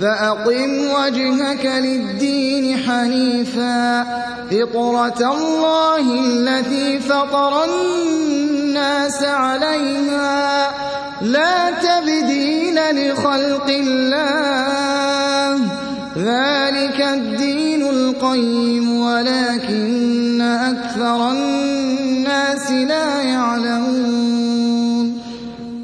فأقم وجهك للدين حنيفا. فطرة الله التي فطر الناس عليها. لا تبدين لخلق الله. ذلك الدين القيم ولكن أكثر الناس